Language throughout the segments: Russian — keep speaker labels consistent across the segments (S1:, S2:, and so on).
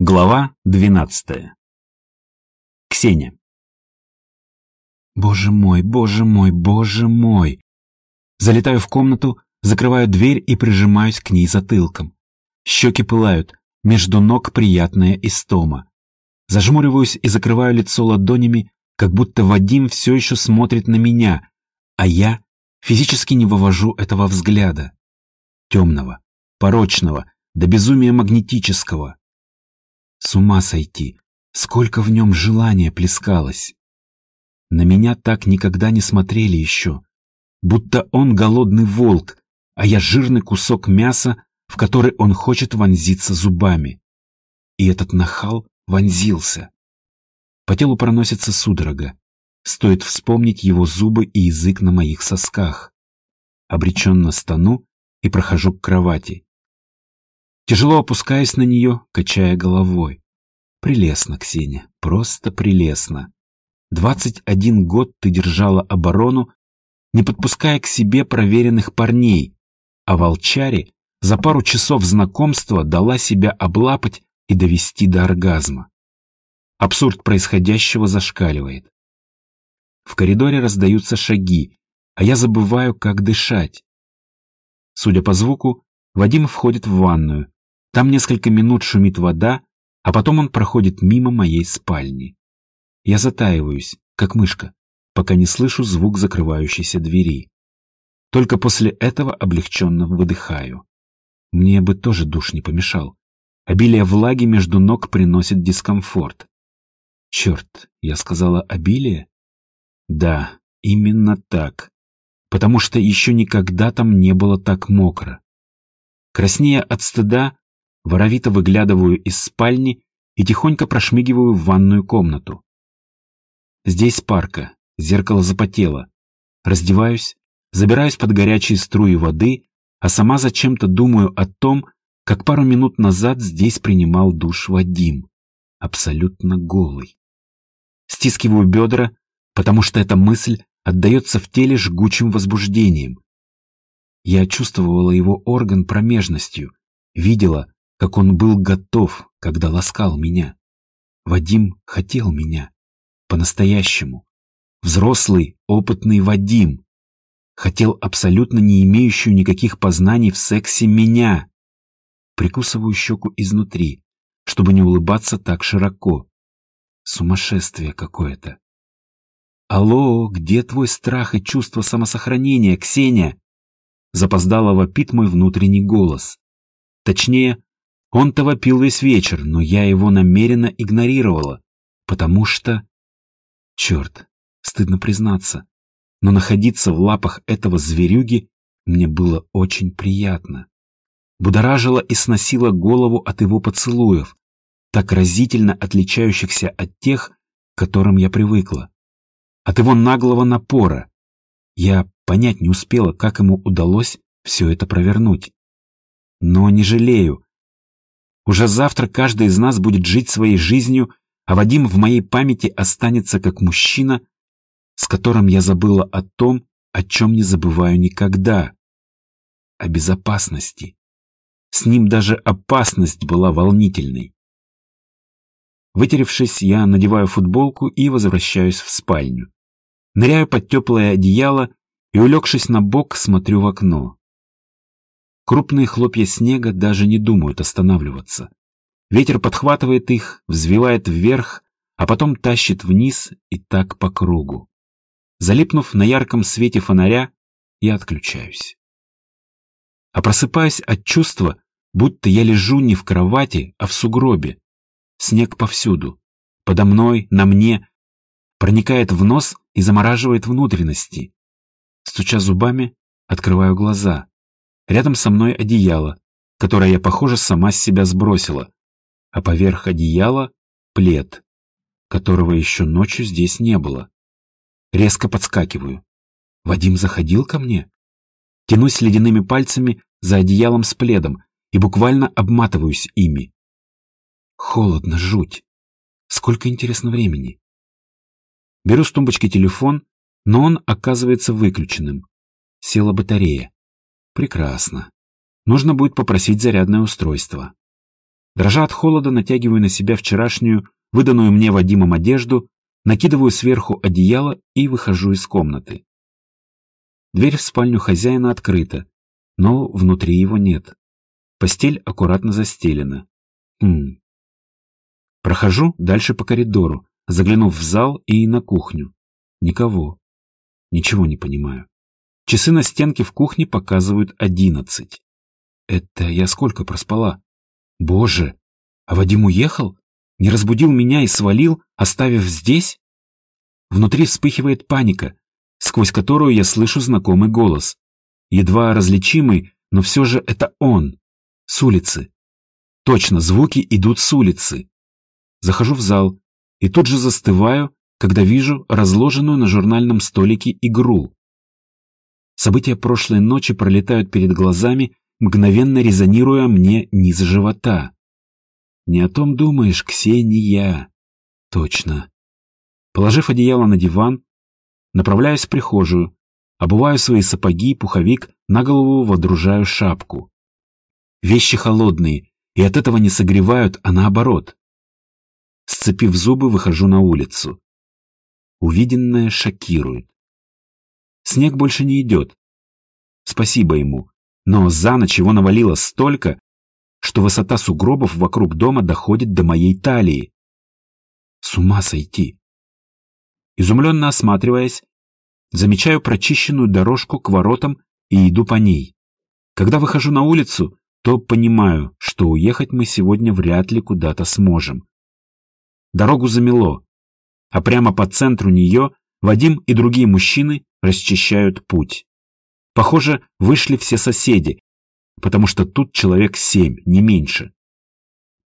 S1: Глава 12. Ксения. Боже мой, боже мой, боже мой. Залетаю в комнату, закрываю дверь и прижимаюсь к ней затылком. Щеки пылают, между ног приятная истома. Зажмуриваюсь и закрываю лицо ладонями, как будто Вадим все еще смотрит на меня, а я физически не вывожу этого взгляда. Темного, порочного, до безумия магнетического. С ума сойти, сколько в нем желания плескалось. На меня так никогда не смотрели еще, будто он голодный волк, а я жирный кусок мяса, в который он хочет вонзиться зубами. И этот нахал вонзился. По телу проносится судорога. Стоит вспомнить его зубы и язык на моих сосках. Обреченно стану и прохожу к кровати. Тяжело опускаясь на нее, качая головой. Прелестно, Ксения, просто прелестно. Двадцать один год ты держала оборону, не подпуская к себе проверенных парней, а волчаре за пару часов знакомства дала себя облапать и довести до оргазма. Абсурд происходящего зашкаливает. В коридоре раздаются шаги, а я забываю, как дышать. Судя по звуку, Вадим входит в ванную, там несколько минут шумит вода, а потом он проходит мимо моей спальни. Я затаиваюсь, как мышка, пока не слышу звук закрывающейся двери. Только после этого облегченно выдыхаю. Мне бы тоже душ не помешал. Обилие влаги между ног приносит дискомфорт. Черт, я сказала обилие? Да, именно так. Потому что еще никогда там не было так мокро. Краснея от стыда, воровито выглядываю из спальни и тихонько прошмигиваю в ванную комнату. Здесь парка, зеркало запотело. Раздеваюсь, забираюсь под горячие струи воды, а сама зачем-то думаю о том, как пару минут назад здесь принимал душ Вадим, абсолютно голый. Стискиваю бедра, потому что эта мысль отдается в теле жгучим возбуждением. Я чувствовала его орган промежностью, видела, как он был готов, когда ласкал меня. Вадим хотел меня. По-настоящему. Взрослый, опытный Вадим. Хотел абсолютно не имеющую никаких познаний в сексе меня. Прикусываю щеку изнутри, чтобы не улыбаться так широко. Сумасшествие какое-то. «Алло, где твой страх и чувство самосохранения, Ксения?» Запоздало вопит мой внутренний голос. Точнее, он-то вопил весь вечер, но я его намеренно игнорировала, потому что... Черт, стыдно признаться, но находиться в лапах этого зверюги мне было очень приятно. Будоражила и сносила голову от его поцелуев, так разительно отличающихся от тех, к которым я привыкла. От его наглого напора. Я понять не успела, как ему удалось все это провернуть. Но не жалею, уже завтра каждый из нас будет жить своей жизнью, а Вадим в моей памяти останется как мужчина, с которым я забыла о том, о чем не забываю никогда. О безопасности. С ним даже опасность была волнительной. Вытеревшись, я надеваю футболку и возвращаюсь в спальню. Ныряю под теплое одеяло и, улегшись на бок, смотрю в окно. Крупные хлопья снега даже не думают останавливаться. Ветер подхватывает их, взвивает вверх, а потом тащит вниз и так по кругу. Залипнув на ярком свете фонаря, я отключаюсь. А просыпаюсь от чувства, будто я лежу не в кровати, а в сугробе. Снег повсюду. Подо мной, на мне. Проникает в нос и замораживает внутренности. Стуча зубами, открываю глаза. Рядом со мной одеяло, которое я, похоже, сама с себя сбросила, а поверх одеяла плед, которого еще ночью здесь не было. Резко подскакиваю. Вадим заходил ко мне? Тянусь ледяными пальцами за одеялом с пледом и буквально обматываюсь ими. Холодно, жуть. Сколько интересно времени. Беру с тумбочки телефон, но он оказывается выключенным. Села батарея. Прекрасно. Нужно будет попросить зарядное устройство. Дрожа от холода, натягиваю на себя вчерашнюю, выданную мне Вадимом одежду, накидываю сверху одеяло и выхожу из комнаты. Дверь в спальню хозяина открыта, но внутри его нет. Постель аккуратно застелена. Хм. Прохожу дальше по коридору, заглянув в зал и на кухню. Никого. Ничего не понимаю. Часы на стенке в кухне показывают одиннадцать. Это я сколько проспала? Боже, а Вадим уехал? Не разбудил меня и свалил, оставив здесь? Внутри вспыхивает паника, сквозь которую я слышу знакомый голос. Едва различимый, но все же это он. С улицы. Точно, звуки идут с улицы. Захожу в зал и тут же застываю, когда вижу разложенную на журнальном столике игру. События прошлой ночи пролетают перед глазами, мгновенно резонируя мне низ живота. Не о том думаешь, Ксения. Точно. Положив одеяло на диван, направляюсь в прихожую, обуваю свои сапоги и пуховик, на голову водружаю шапку. Вещи холодные, и от этого не согревают, а наоборот. Сцепив зубы, выхожу на улицу. Увиденное шокирует. Снег больше не идет. Спасибо ему. Но за ночь его навалило столько, что высота сугробов вокруг дома доходит до моей талии. С ума сойти. Изумленно осматриваясь, замечаю прочищенную дорожку к воротам и иду по ней. Когда выхожу на улицу, то понимаю, что уехать мы сегодня вряд ли куда-то сможем. Дорогу замело, а прямо по центру нее Вадим и другие мужчины расчищают путь. Похоже, вышли все соседи, потому что тут человек семь, не меньше.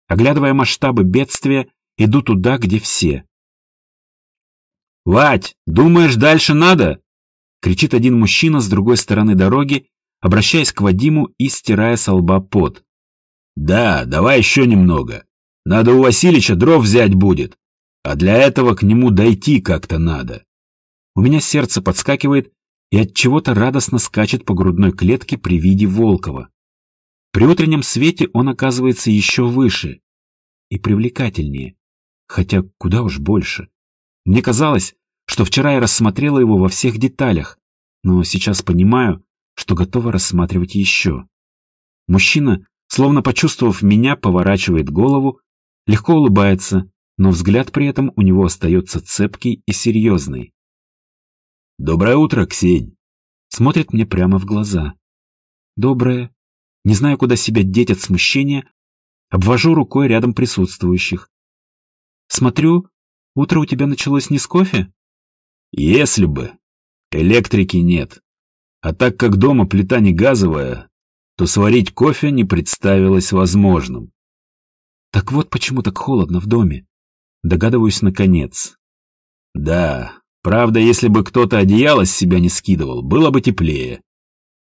S1: Оглядывая масштабы бедствия, иду туда, где все. «Вать, думаешь, дальше надо?» — кричит один мужчина с другой стороны дороги, обращаясь к Вадиму и стирая со лба пот. «Да, давай еще немного. Надо у Васильича дров взять будет. А для этого к нему дойти как-то надо. У меня сердце подскакивает и от чего-то радостно скачет по грудной клетке при виде Волкова. При утреннем свете он оказывается еще выше и привлекательнее, хотя куда уж больше. Мне казалось, что вчера я рассмотрела его во всех деталях, но сейчас понимаю, что готова рассматривать еще. Мужчина, словно почувствовав меня, поворачивает голову, легко улыбается но взгляд при этом у него остается цепкий и серьезный. «Доброе утро, Ксень!» Смотрит мне прямо в глаза. «Доброе. Не знаю, куда себя деть от смущения, обвожу рукой рядом присутствующих. Смотрю, утро у тебя началось не с кофе?» «Если бы. Электрики нет. А так как дома плита не газовая, то сварить кофе не представилось возможным. Так вот почему так холодно в доме. Догадываюсь, наконец. Да, правда, если бы кто-то одеяло с себя не скидывал, было бы теплее.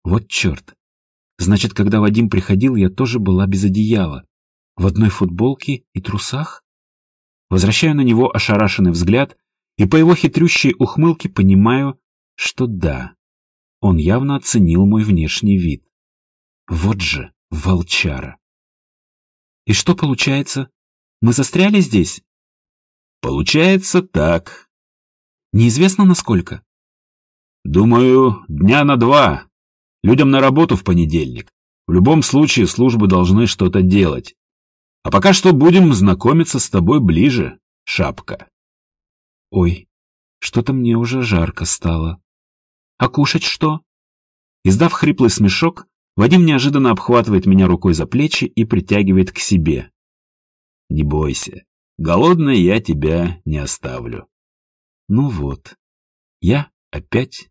S1: Вот черт. Значит, когда Вадим приходил, я тоже была без одеяла. В одной футболке и трусах? Возвращаю на него ошарашенный взгляд, и по его хитрющей ухмылке понимаю, что да, он явно оценил мой внешний вид. Вот же волчара. И что получается? Мы застряли здесь? Получается так. Неизвестно насколько? Думаю, дня на два. Людям на работу в понедельник. В любом случае службы должны что-то делать. А пока что будем знакомиться с тобой ближе, шапка. Ой, что-то мне уже жарко стало. А кушать что? Издав хриплый смешок, Вадим неожиданно обхватывает меня рукой за плечи и притягивает к себе. Не бойся, Голодной я тебя не оставлю. Ну вот, я опять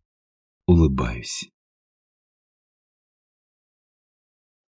S1: улыбаюсь.